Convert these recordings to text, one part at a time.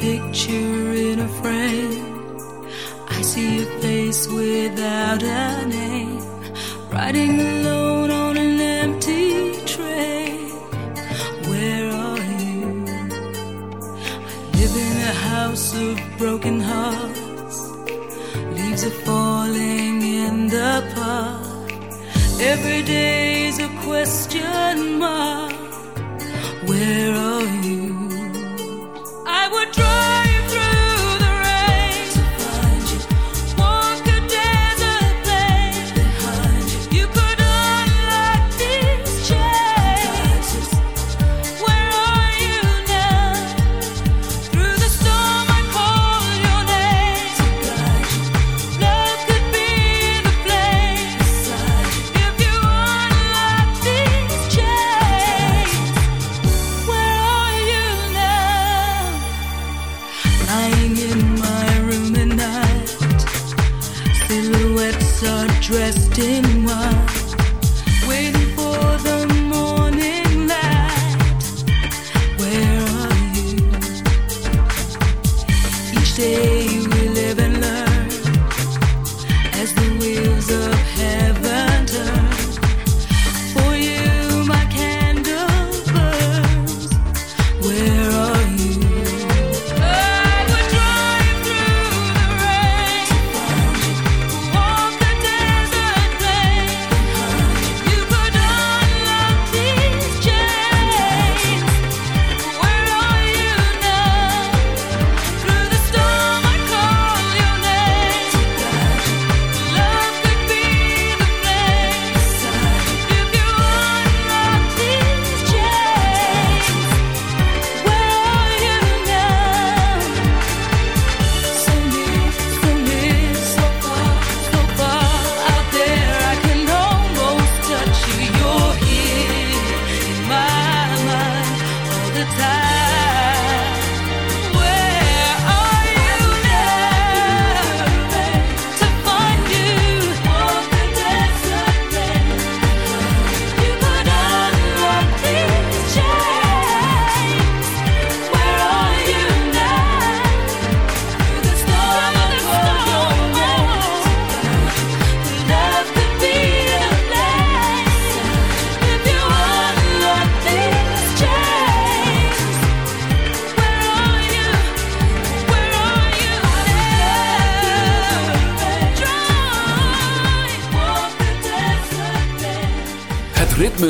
picture in a frame. I see a face without a name, riding alone on an empty train. Where are you? I live in a house of broken hearts, leaves are falling in the park every day.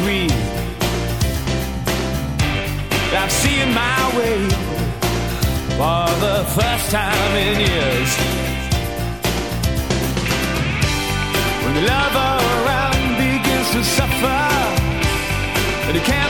sweet. I'm seeing my way for the first time in years. When the love around begins to suffer, and it can't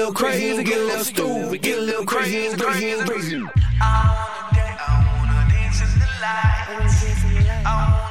little crazy, get a little stupid, get a little crazy, crazy, crazy. I wanna dance, I wanna dance in the lights.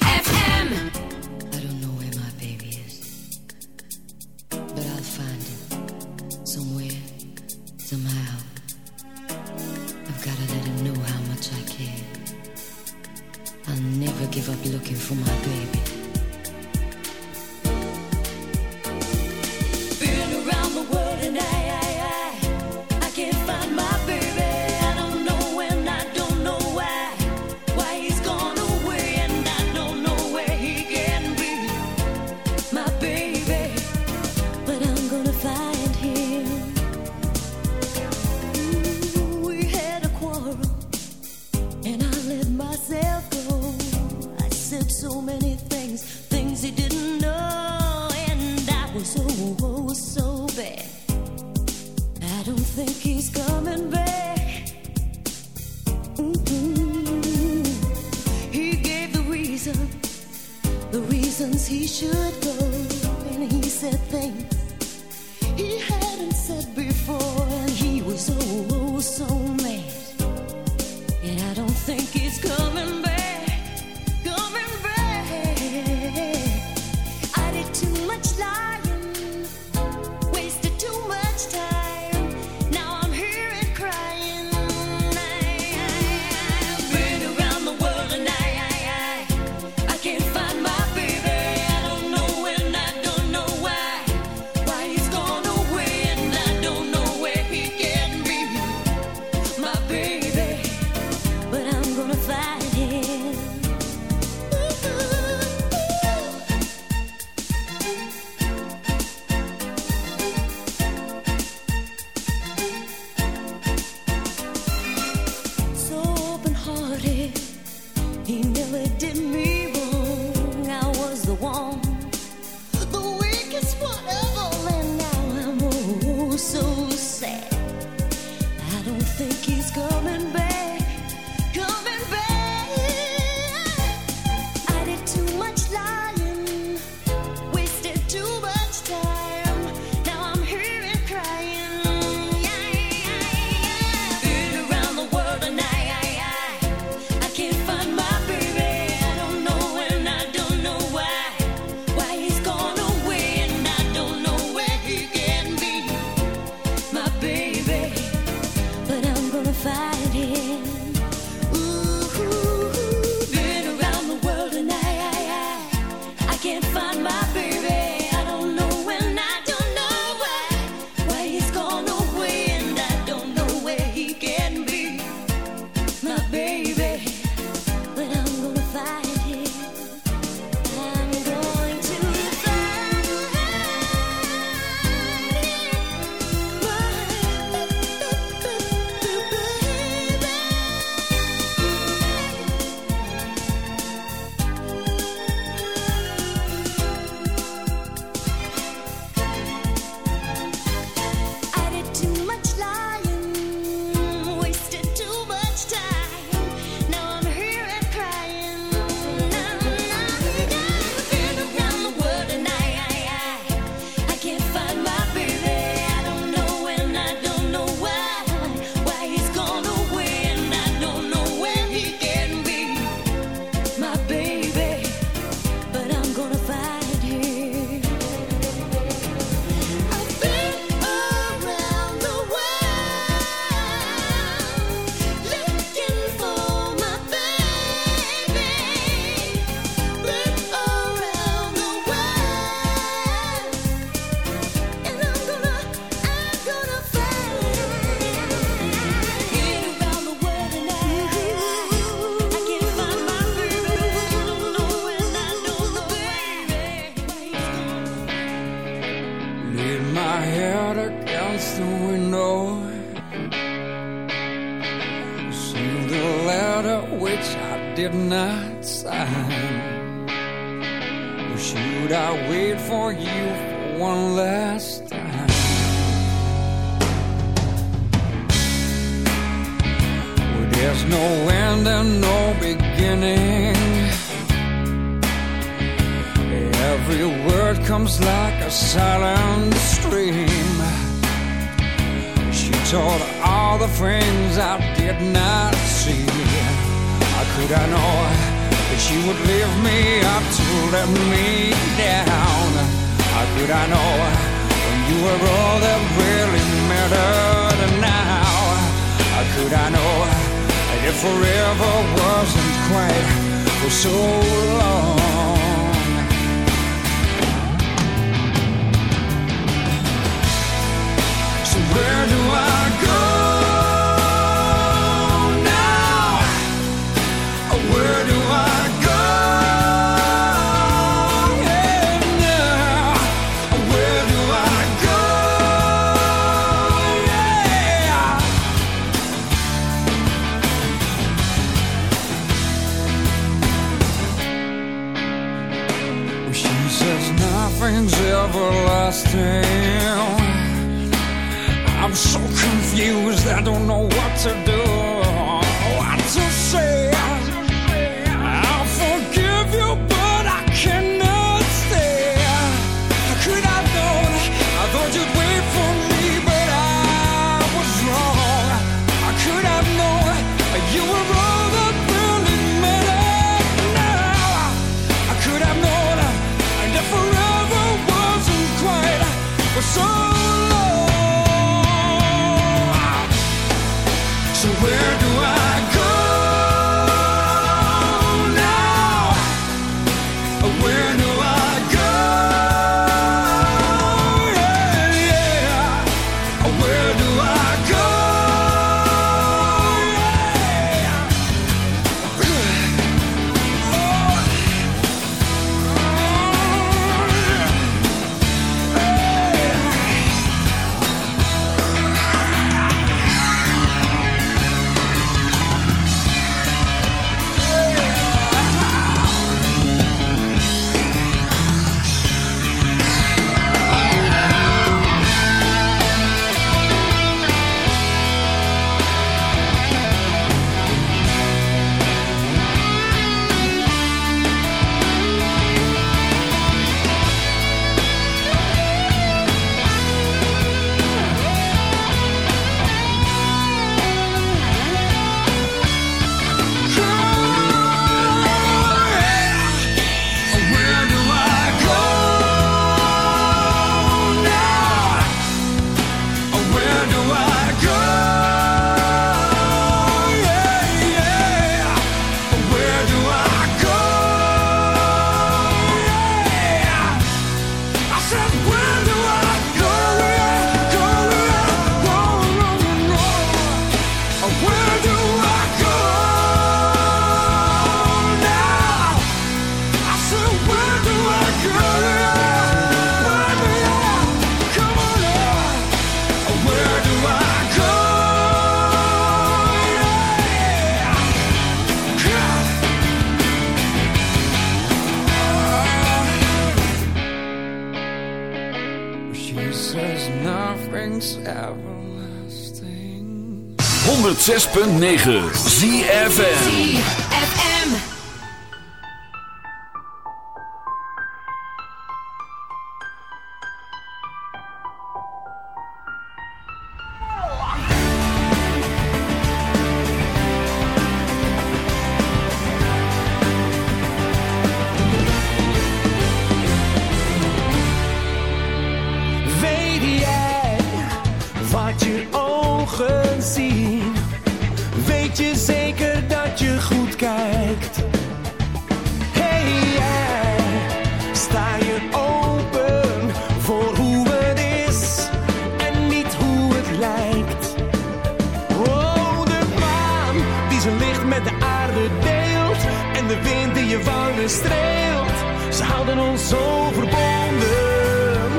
ons zo verbonden.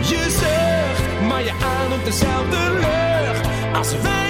Je zegt, maar je ademt dezelfde lucht als wij.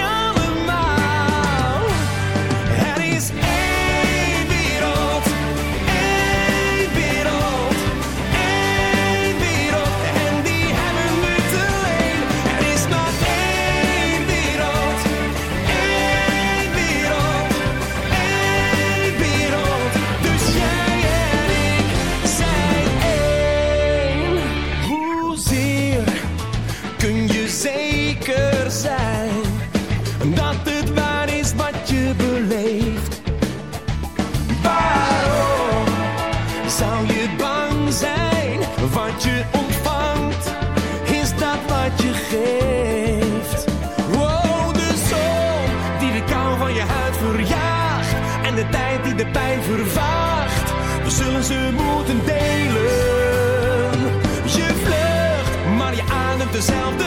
ze moeten delen. Je vlucht, maar je ademt dezelfde.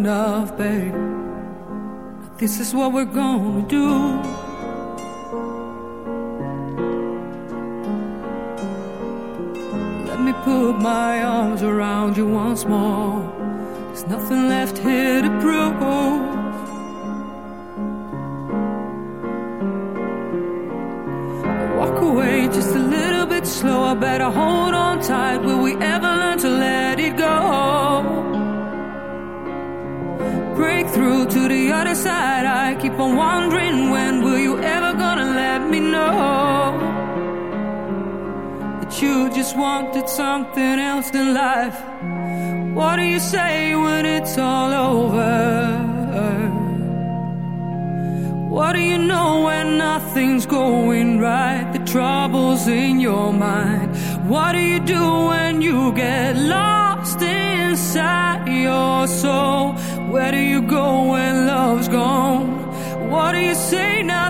enough, babe. This is what we're gonna do. What do you know when nothing's going right? The trouble's in your mind. What do you do when you get lost inside your soul? Where do you go when love's gone? What do you say? Nothing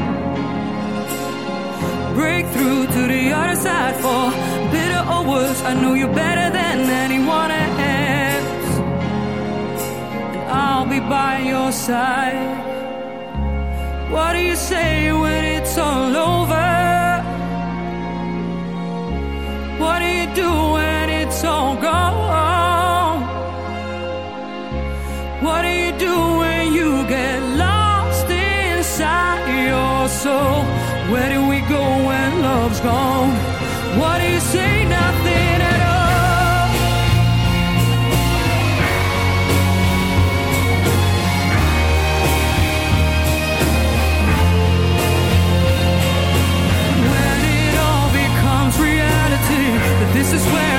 break through to the other side for bitter or worse. I know you better than anyone else, and I'll be by your side. What do you say when it's all over? What do you do when it's all gone? What do you do when you get lost inside your soul? Where do love's gone? What do you say? Nothing at all. When it all becomes reality, that this is where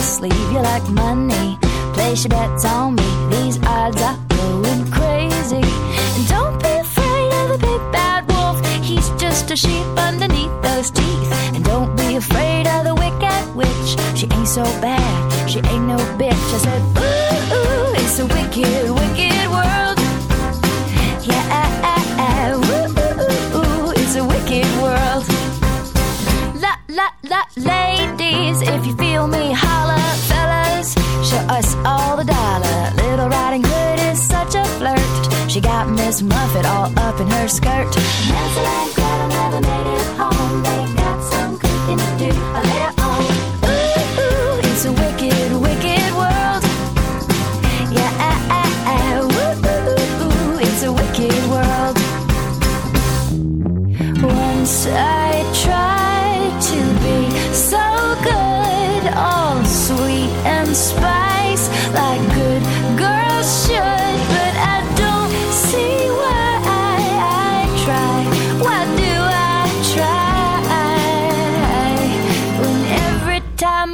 sleeve. You like money, place your bets on me. These skirt.